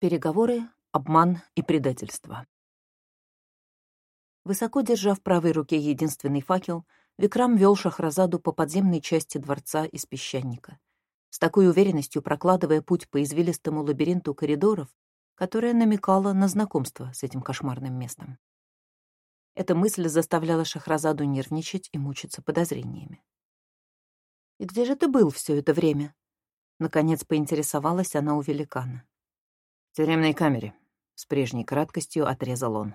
Переговоры, обман и предательство. Высоко держа в правой руке единственный факел, Викрам вел Шахразаду по подземной части дворца из песчаника, с такой уверенностью прокладывая путь по извилистому лабиринту коридоров, которая намекала на знакомство с этим кошмарным местом. Эта мысль заставляла Шахразаду нервничать и мучиться подозрениями. «И где же ты был все это время?» Наконец поинтересовалась она у великана. «В тюремной камере», — с прежней краткостью отрезал он.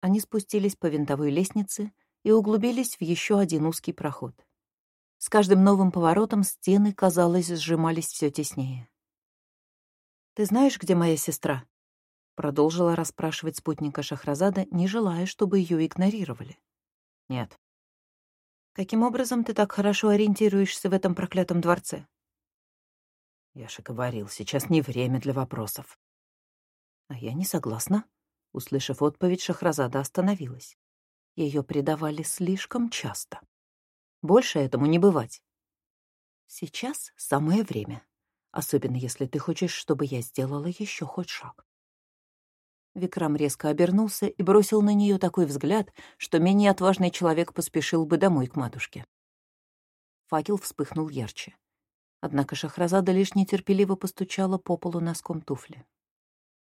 Они спустились по винтовой лестнице и углубились в еще один узкий проход. С каждым новым поворотом стены, казалось, сжимались все теснее. «Ты знаешь, где моя сестра?» Продолжила расспрашивать спутника Шахразада, не желая, чтобы ее игнорировали. «Нет». «Каким образом ты так хорошо ориентируешься в этом проклятом дворце?» Я же говорил, сейчас не время для вопросов. А я не согласна. Услышав отповедь, Шахразада остановилась. Ее предавали слишком часто. Больше этому не бывать. Сейчас самое время. Особенно если ты хочешь, чтобы я сделала еще хоть шаг. Викрам резко обернулся и бросил на нее такой взгляд, что менее отважный человек поспешил бы домой к матушке. Факел вспыхнул ярче. Однако Шахразада лишь нетерпеливо постучала по полу носком туфли.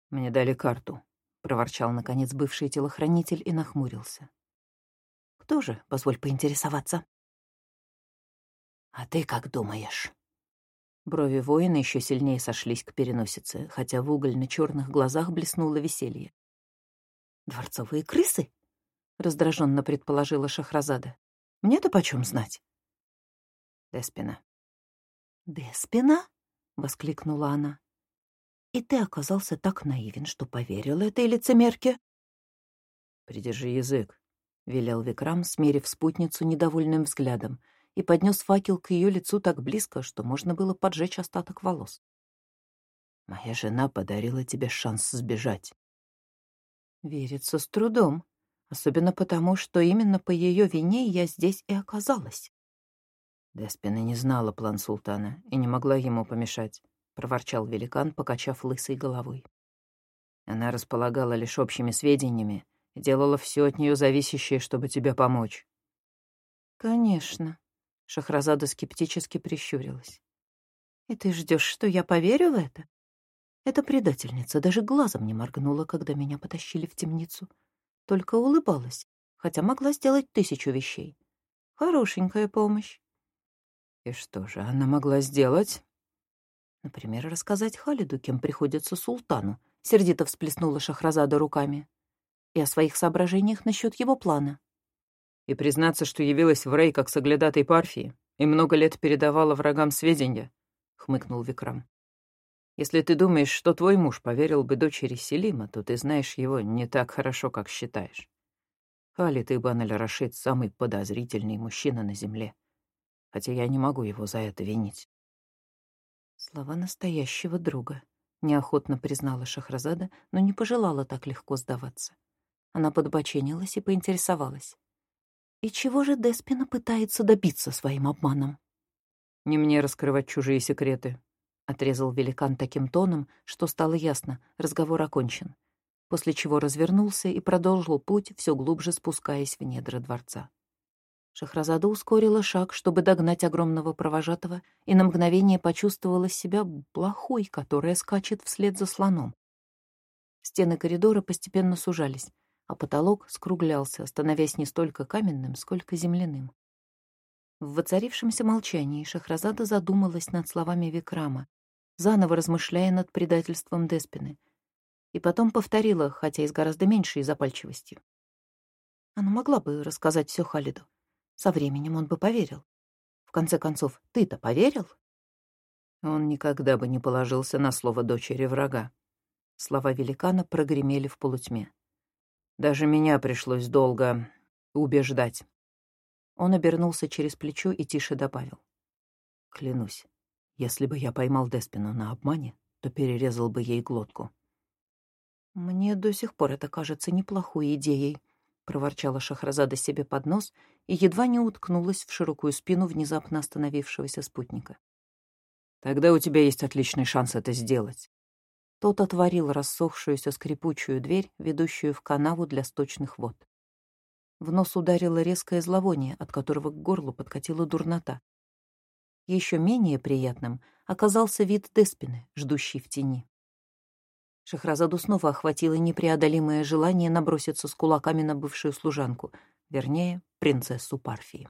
«Мне дали карту», — проворчал, наконец, бывший телохранитель и нахмурился. «Кто же, позволь поинтересоваться?» «А ты как думаешь?» Брови воина еще сильнее сошлись к переносице, хотя в угольно-черных глазах блеснуло веселье. «Дворцовые крысы?» — раздраженно предположила Шахразада. «Мне-то почем знать?» «Деспина». «Деспина?» — воскликнула она. И ты оказался так наивен, что поверил этой лицемерке? «Придержи язык», — велел Викрам, смерив спутницу недовольным взглядом, и поднес факел к ее лицу так близко, что можно было поджечь остаток волос. «Моя жена подарила тебе шанс сбежать». Верится с трудом, особенно потому, что именно по ее вине я здесь и оказалась. Деспина не знала план султана и не могла ему помешать. — проворчал великан, покачав лысой головой. Она располагала лишь общими сведениями и делала все от нее зависящее, чтобы тебе помочь. «Конечно», — Шахразада скептически прищурилась. «И ты ждешь, что я поверю в это?» Эта предательница даже глазом не моргнула, когда меня потащили в темницу. Только улыбалась, хотя могла сделать тысячу вещей. Хорошенькая помощь. И что же она могла сделать? Например, рассказать Халиду, кем приходится султану, сердито всплеснула Шахразада руками. И о своих соображениях насчет его плана. И признаться, что явилась в Рей как соглядатой Парфии и много лет передавала врагам сведения, — хмыкнул Викрам. Если ты думаешь, что твой муж поверил бы дочери Селима, то ты знаешь его не так хорошо, как считаешь. Халид Ибн аль-Рашид — самый подозрительный мужчина на земле. Хотя я не могу его за это винить. Слова настоящего друга, неохотно признала Шахразада, но не пожелала так легко сдаваться. Она подбоченилась и поинтересовалась. И чего же Деспина пытается добиться своим обманом? «Не мне раскрывать чужие секреты», — отрезал великан таким тоном, что стало ясно, разговор окончен, после чего развернулся и продолжил путь, все глубже спускаясь в недра дворца. Шахразада ускорила шаг, чтобы догнать огромного провожатого, и на мгновение почувствовала себя плохой, которая скачет вслед за слоном. Стены коридора постепенно сужались, а потолок скруглялся, становясь не столько каменным, сколько земляным. В воцарившемся молчании Шахразада задумалась над словами Викрама, заново размышляя над предательством Деспины, и потом повторила, хотя и с гораздо меньшей запальчивостью. Она могла бы рассказать все Халиду. Со временем он бы поверил. В конце концов, ты-то поверил? Он никогда бы не положился на слово дочери врага. Слова великана прогремели в полутьме. Даже меня пришлось долго убеждать. Он обернулся через плечо и тише добавил. Клянусь, если бы я поймал Деспину на обмане, то перерезал бы ей глотку. Мне до сих пор это кажется неплохой идеей, — проворчала Шахразада себе под нос и едва не уткнулась в широкую спину внезапно остановившегося спутника. «Тогда у тебя есть отличный шанс это сделать». Тот отворил рассохшуюся скрипучую дверь, ведущую в канаву для сточных вод. В нос ударило резкое зловоние, от которого к горлу подкатила дурнота. Еще менее приятным оказался вид Деспины, ждущий в тени. Шахразаду снова охватило непреодолимое желание наброситься с кулаками на бывшую служанку, вернее, принцессу Парфии.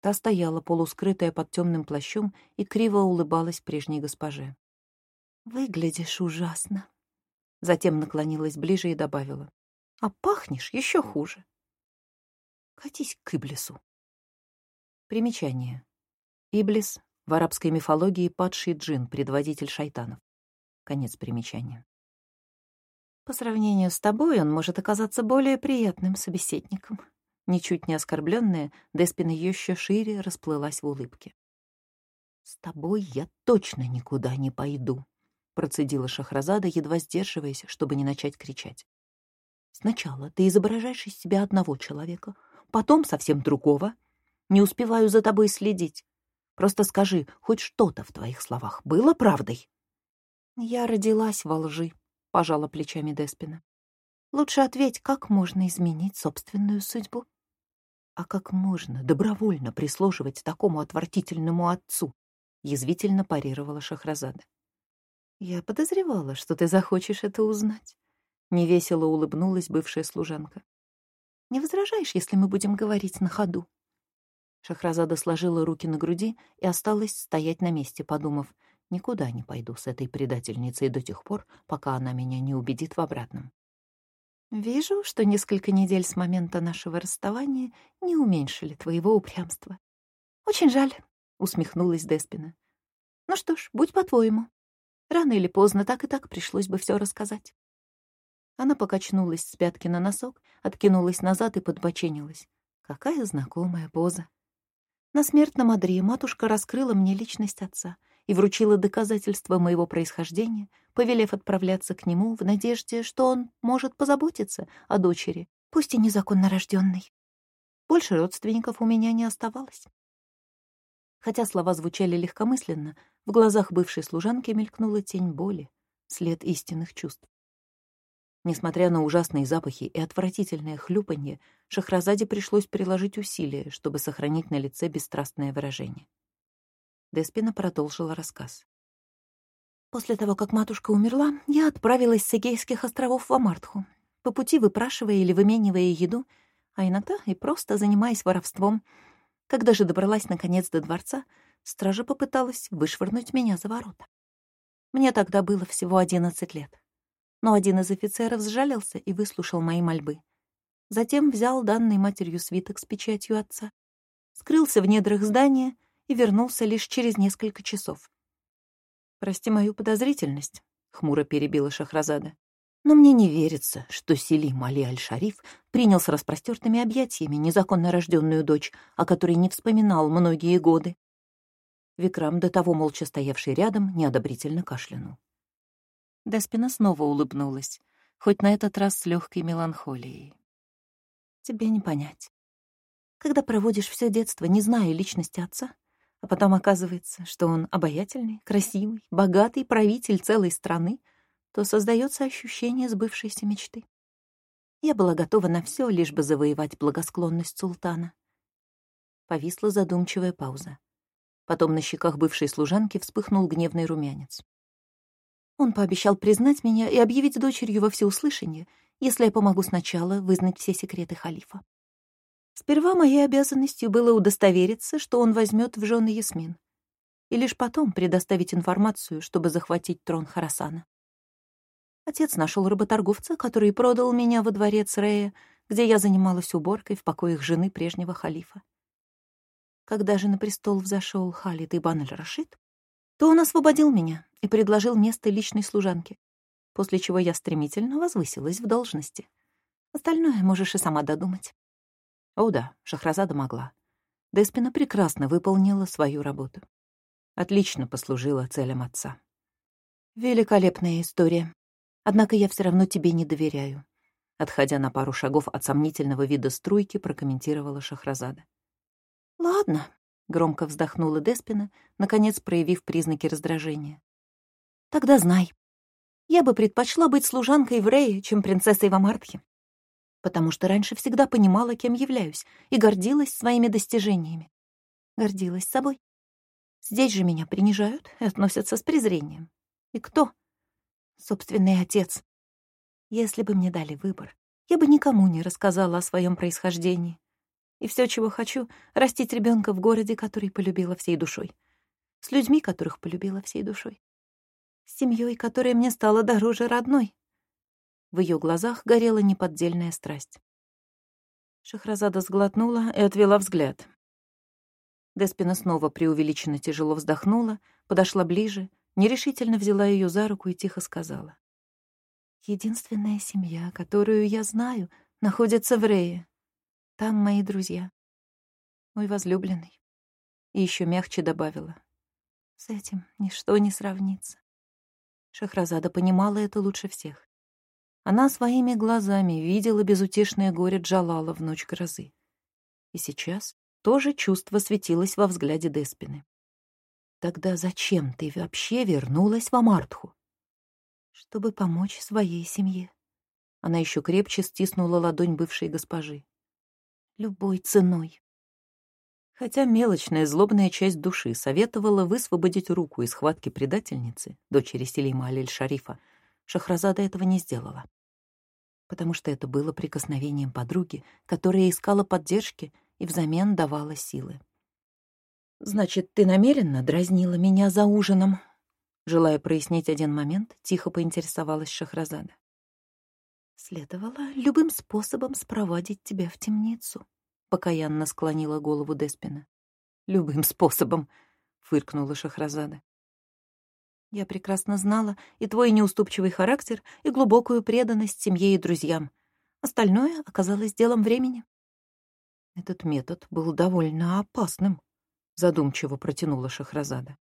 Та стояла, полускрытая под темным плащом, и криво улыбалась прежней госпоже. «Выглядишь ужасно», Затем наклонилась ближе и добавила. «А пахнешь еще хуже». Катись к Иблису. Примечание. Иблис — в арабской мифологии падший джин, предводитель шайтанов. Конец примечания. По сравнению с тобой он может оказаться более приятным собеседником. Ничуть не оскорбленная, Деспина еще шире расплылась в улыбке. «С тобой я точно никуда не пойду», — процедила Шахразада, едва сдерживаясь, чтобы не начать кричать. «Сначала ты изображаешь из себя одного человека, потом совсем другого. Не успеваю за тобой следить. Просто скажи, хоть что-то в твоих словах было правдой?» «Я родилась во лжи», — пожала плечами Деспина. «Лучше ответь, как можно изменить собственную судьбу?» «А как можно добровольно прислуживать такому отвратительному отцу?» — язвительно парировала Шахразада. «Я подозревала, что ты захочешь это узнать», — невесело улыбнулась бывшая служанка. Не возражаешь, если мы будем говорить на ходу?» Шахразада сложила руки на груди и осталась стоять на месте, подумав, «Никуда не пойду с этой предательницей до тех пор, пока она меня не убедит в обратном». «Вижу, что несколько недель с момента нашего расставания не уменьшили твоего упрямства. Очень жаль», — усмехнулась Деспина. «Ну что ж, будь по-твоему. Рано или поздно так и так пришлось бы все рассказать». Она покачнулась с пятки на носок, откинулась назад и подбоченилась. Какая знакомая поза. На смертном одре матушка раскрыла мне личность отца и вручила доказательства моего происхождения, повелев отправляться к нему в надежде, что он может позаботиться о дочери, пусть и незаконно рожденной. Больше родственников у меня не оставалось. Хотя слова звучали легкомысленно, в глазах бывшей служанки мелькнула тень боли, след истинных чувств. Несмотря на ужасные запахи и отвратительное хлюпанье, Шахразаде пришлось приложить усилия, чтобы сохранить на лице бесстрастное выражение. Деспина продолжила рассказ. После того, как матушка умерла, я отправилась с Эгейских островов в Амартху, по пути выпрашивая или выменивая еду, а иногда и просто занимаясь воровством. Когда же добралась наконец до дворца, стража попыталась вышвырнуть меня за ворота. Мне тогда было всего одиннадцать лет но один из офицеров сжалился и выслушал мои мольбы. Затем взял данный матерью свиток с печатью отца, скрылся в недрах здания и вернулся лишь через несколько часов. «Прости мою подозрительность», — хмуро перебила Шахразада. «Но мне не верится, что Селим Али Аль-Шариф принял с распростертыми объятиями незаконно рожденную дочь, о которой не вспоминал многие годы». Викрам, до того молча стоявший рядом, неодобрительно кашлянул. Деспина снова улыбнулась, хоть на этот раз с легкой меланхолией. «Тебе не понять. Когда проводишь все детство, не зная личности отца, а потом оказывается, что он обаятельный, красивый, богатый правитель целой страны, то создается ощущение сбывшейся мечты. Я была готова на все, лишь бы завоевать благосклонность султана. Повисла задумчивая пауза. Потом на щеках бывшей служанки вспыхнул гневный румянец. Он пообещал признать меня и объявить дочерью во всеуслышание, если я помогу сначала вызнать все секреты халифа. Сперва моей обязанностью было удостовериться, что он возьмет в жены Ясмин, и лишь потом предоставить информацию, чтобы захватить трон Харасана. Отец нашел работорговца, который продал меня во дворец Рея, где я занималась уборкой в покоях жены прежнего халифа. Когда же на престол взошел Халид Ибн аль-Рашид, то он освободил меня и предложил место личной служанки, после чего я стремительно возвысилась в должности. Остальное можешь и сама додумать. О да, Шахразада могла. Деспина прекрасно выполнила свою работу. Отлично послужила целям отца. Великолепная история. Однако я все равно тебе не доверяю. Отходя на пару шагов от сомнительного вида струйки, прокомментировала Шахразада. «Ладно», — громко вздохнула Деспина, наконец проявив признаки раздражения. «Тогда знай. Я бы предпочла быть служанкой в Рее, чем принцессой в Амартхе, потому что раньше всегда понимала, кем являюсь, и гордилась своими достижениями. Гордилась собой. Здесь же меня принижают и относятся с презрением. И кто? Собственный отец. Если бы мне дали выбор, я бы никому не рассказала о своем происхождении. И все, чего хочу, растить ребенка в городе, который полюбила всей душой. С людьми, которых полюбила всей душой. С семьей, которая мне стала дороже родной. В ее глазах горела неподдельная страсть. Шахразада сглотнула и отвела взгляд. Деспина снова преувеличенно тяжело вздохнула, подошла ближе, нерешительно взяла ее за руку и тихо сказала. «Единственная семья, которую я знаю, находится в Рее. Там мои друзья. Мой возлюбленный. И еще мягче добавила. С этим ничто не сравнится. Шахразада понимала это лучше всех. Она своими глазами видела безутешное горе Джалала в ночь грозы. И сейчас тоже чувство светилось во взгляде Деспины. «Тогда зачем ты вообще вернулась в Амартху?» «Чтобы помочь своей семье». Она еще крепче стиснула ладонь бывшей госпожи любой ценой. Хотя мелочная злобная часть души советовала высвободить руку из схватки предательницы, дочери Селима Алель-Шарифа, Шахразада этого не сделала. Потому что это было прикосновением подруги, которая искала поддержки и взамен давала силы. «Значит, ты намеренно дразнила меня за ужином?» Желая прояснить один момент, тихо поинтересовалась Шахразада. Следовало любым способом спровадить тебя в темницу, покаянно склонила голову Деспина. Любым способом, фыркнула Шахразада. Я прекрасно знала и твой неуступчивый характер, и глубокую преданность семье и друзьям. Остальное оказалось делом времени. Этот метод был довольно опасным, задумчиво протянула Шахразада.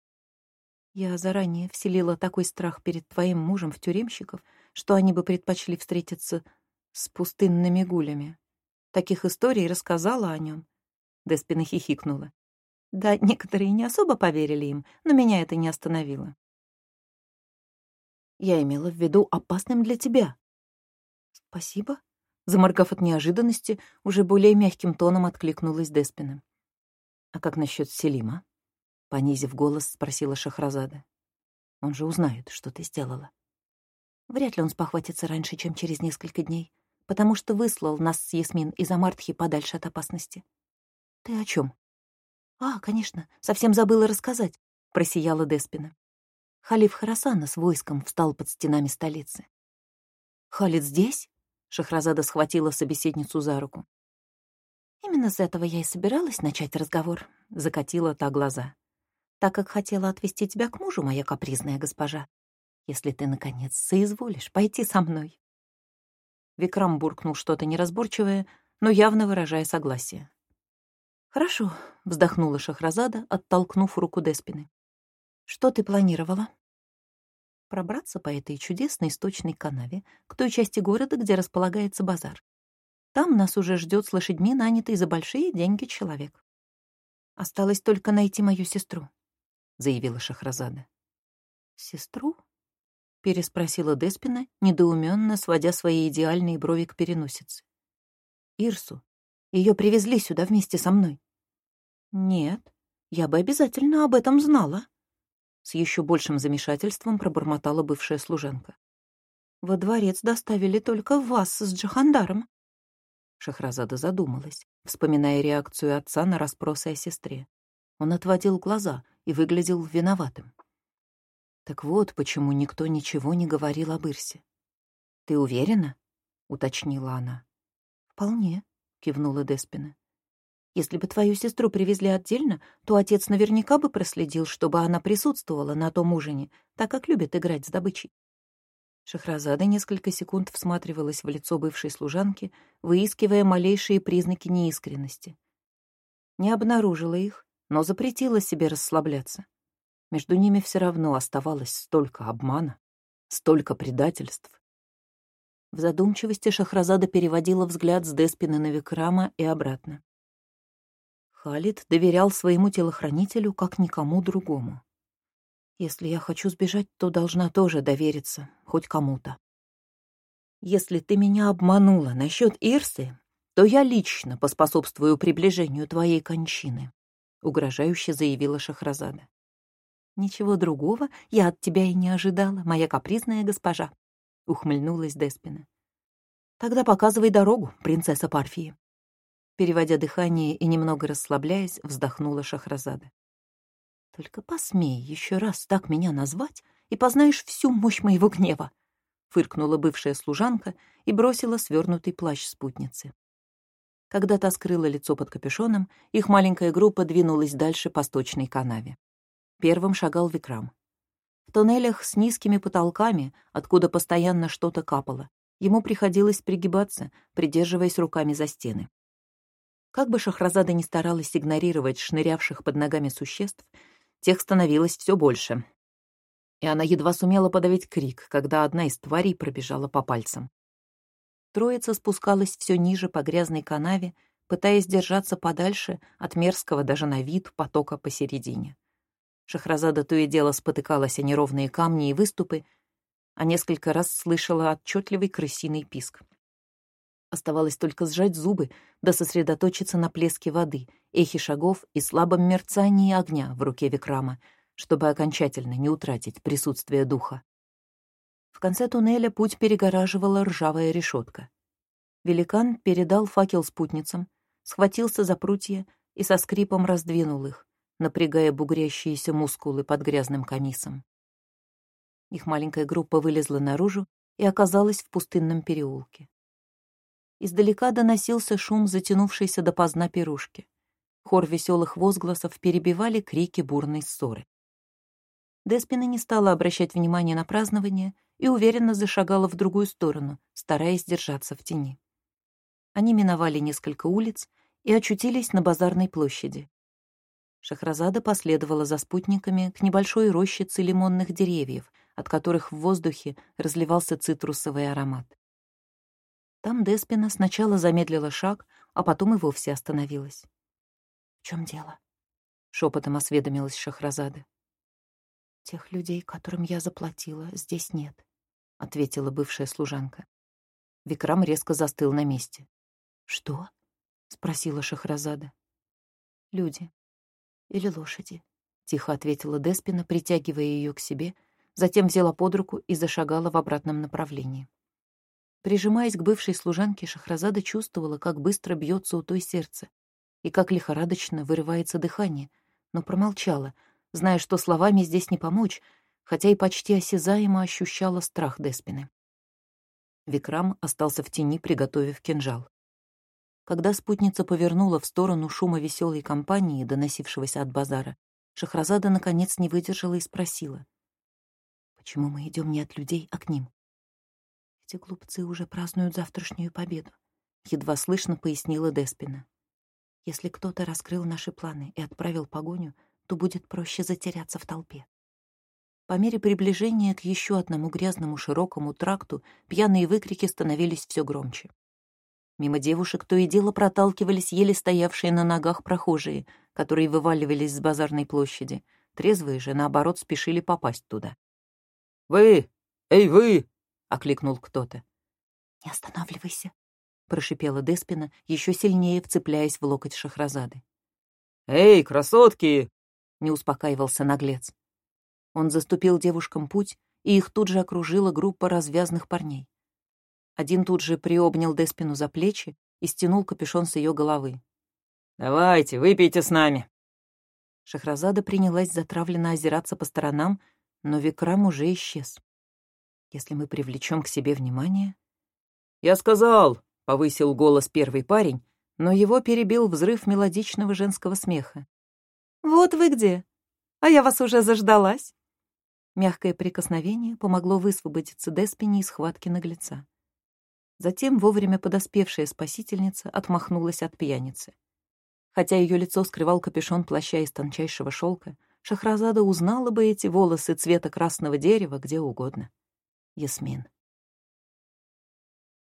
Я заранее вселила такой страх перед твоим мужем в тюремщиков, что они бы предпочли встретиться с пустынными гулями. Таких историй рассказала о нем. Деспина хихикнула. Да, некоторые не особо поверили им, но меня это не остановило. Я имела в виду опасным для тебя. Спасибо. Заморгав от неожиданности, уже более мягким тоном откликнулась Деспина. А как насчет Селима? Понизив голос, спросила Шахразада. Он же узнает, что ты сделала. Вряд ли он спохватится раньше, чем через несколько дней, потому что выслал нас с Ясмин из Амартхи подальше от опасности. Ты о чем? А, конечно, совсем забыла рассказать, просияла Деспина. Халиф Харасана с войском встал под стенами столицы. Халид здесь? Шахразада схватила собеседницу за руку. Именно с этого я и собиралась начать разговор, закатила та глаза. Так как хотела отвезти тебя к мужу, моя капризная госпожа, если ты, наконец, соизволишь пойти со мной». Викрам буркнул что-то неразборчивое, но явно выражая согласие. «Хорошо», — вздохнула Шахразада, оттолкнув руку Деспины. «Что ты планировала?» «Пробраться по этой чудесной сточной канаве к той части города, где располагается базар. Там нас уже ждет с лошадьми нанятый за большие деньги человек. Осталось только найти мою сестру», — заявила Шахразада. «Сестру?» переспросила Деспина, недоуменно сводя свои идеальные брови к переносице. «Ирсу. Ее привезли сюда вместе со мной». «Нет, я бы обязательно об этом знала», — с еще большим замешательством пробормотала бывшая служанка. «Во дворец доставили только вас с Джахандаром». Шахразада задумалась, вспоминая реакцию отца на расспросы о сестре. Он отводил глаза и выглядел виноватым. Так вот, почему никто ничего не говорил об Ирсе. «Ты уверена?» — уточнила она. «Вполне», — кивнула Деспина. «Если бы твою сестру привезли отдельно, то отец наверняка бы проследил, чтобы она присутствовала на том ужине, так как любит играть с добычей». Шахразада несколько секунд всматривалась в лицо бывшей служанки, выискивая малейшие признаки неискренности. Не обнаружила их, но запретила себе расслабляться. Между ними все равно оставалось столько обмана, столько предательств. В задумчивости Шахразада переводила взгляд с Деспины на Викрама и обратно. Халид доверял своему телохранителю как никому другому. Если я хочу сбежать, то должна тоже довериться хоть кому-то. Если ты меня обманула насчет Ирсы, то я лично поспособствую приближению твоей кончины», — угрожающе заявила Шахразада. «Ничего другого я от тебя и не ожидала, моя капризная госпожа», — ухмыльнулась Деспина. «Тогда показывай дорогу, принцесса Парфии». Переводя дыхание и немного расслабляясь, вздохнула Шахразада. «Только посмей еще раз так меня назвать, и познаешь всю мощь моего гнева», — фыркнула бывшая служанка и бросила свернутый плащ спутницы. Когда та скрыла лицо под капюшоном, их маленькая группа двинулась дальше по сточной канаве. Первым шагал Викрам. В туннелях с низкими потолками, откуда постоянно что-то капало, ему приходилось пригибаться, придерживаясь руками за стены. Как бы Шахразада ни старалась игнорировать шнырявших под ногами существ, тех становилось все больше. И она едва сумела подавить крик, когда одна из тварей пробежала по пальцам. Троица спускалась все ниже по грязной канаве, пытаясь держаться подальше от мерзкого даже на вид потока посередине. Шахразада то и дело спотыкалась о неровные камни и выступы, а несколько раз слышала отчетливый крысиный писк. Оставалось только сжать зубы да сосредоточиться на плеске воды, эхе шагов и слабом мерцании огня в руке Викрама, чтобы окончательно не утратить присутствие духа. В конце туннеля путь перегораживала ржавая решетка. Великан передал факел спутницам, схватился за прутья и со скрипом раздвинул их, напрягая бугрящиеся мускулы под грязным камисом. Их маленькая группа вылезла наружу и оказалась в пустынном переулке. Издалека доносился шум затянувшейся допоздна пирушки. Хор веселых возгласов перебивали крики бурной ссоры. Деспина не стала обращать внимания на празднование и уверенно зашагала в другую сторону, стараясь держаться в тени. Они миновали несколько улиц и очутились на базарной площади. Шахразада последовала за спутниками к небольшой рощице лимонных деревьев, от которых в воздухе разливался цитрусовый аромат. Там Деспина сначала замедлила шаг, а потом и вовсе остановилась. «В чем дело?» — шепотом осведомилась Шахразада. «Тех людей, которым я заплатила, здесь нет», — ответила бывшая служанка. Викрам резко застыл на месте. «Что?» — спросила Шахразада. «Люди. Или лошади», — тихо ответила Деспина, притягивая ее к себе, затем взяла под руку и зашагала в обратном направлении. Прижимаясь к бывшей служанке, Шахразада чувствовала, как быстро бьется у той сердце и как лихорадочно вырывается дыхание, но промолчала, зная, что словами здесь не помочь, хотя и почти осязаемо ощущала страх Деспины. Викрам остался в тени, приготовив кинжал. Когда спутница повернула в сторону шума веселой компании, доносившегося от базара, Шахразада наконец не выдержала и спросила. «Почему мы идем не от людей, а к ним?» Эти глупцы уже празднуют завтрашнюю победу, едва слышно пояснила Деспина. Если кто-то раскрыл наши планы и отправил погоню, то будет проще затеряться в толпе. По мере приближения к еще одному грязному широкому тракту пьяные выкрики становились все громче. Мимо девушек то и дело проталкивались еле стоявшие на ногах прохожие, которые вываливались с базарной площади. Трезвые же, наоборот, спешили попасть туда. «Вы! Эй, вы! Окликнул кто-то. «Не останавливайся», — прошипела Деспина, еще сильнее вцепляясь в локоть Шахразады. «Эй, красотки!» — не успокаивался наглец. Он заступил девушкам путь, и их тут же окружила группа развязных парней. Один тут же приобнял Деспину за плечи и стянул капюшон с ее головы. «Давайте, выпейте с нами!» Шахразада принялась затравленно озираться по сторонам, но Викрам уже исчез если мы привлечем к себе внимание. «Я сказал!» — повысил голос первый парень, но его перебил взрыв мелодичного женского смеха. «Вот вы где! А я вас уже заждалась!» Мягкое прикосновение помогло высвободиться Деспине из схватки наглеца. Затем вовремя подоспевшая спасительница отмахнулась от пьяницы. Хотя ее лицо скрывал капюшон плаща из тончайшего шелка, Шахразада узнала бы эти волосы цвета красного дерева где угодно. Ясмин.